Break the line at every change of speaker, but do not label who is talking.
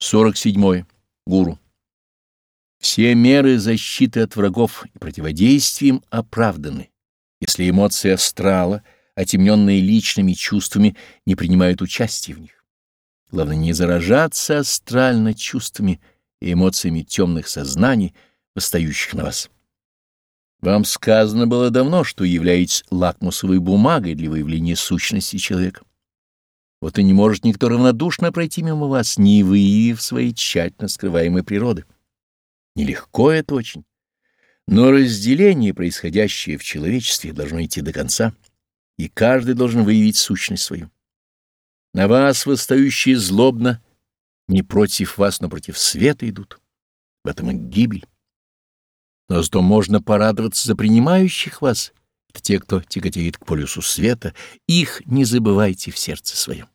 47. Гуру. Все меры защиты от врагов и противодействием оправданы, если эмоции астрала, отемненные личными чувствами, не принимают участия в них. Главное не заражаться астрально чувствами и эмоциями темных сознаний, восстающих на вас. Вам сказано было давно, что являетесь лакмусовой бумагой для выявления сущности человека. Вот и не может никто равнодушно пройти мимо вас, не выявив своей тщательно скрываемой природы. Нелегко это очень. Но разделение, происходящее в человечестве, должно идти до конца, и каждый должен выявить сущность свою. На вас, восстающие злобно, не против вас, но против света идут. В этом и гибель. Но зато можно порадоваться за принимающих вас. Те, кто тяготеет к полюсу света. Их не забывайте в сердце своем.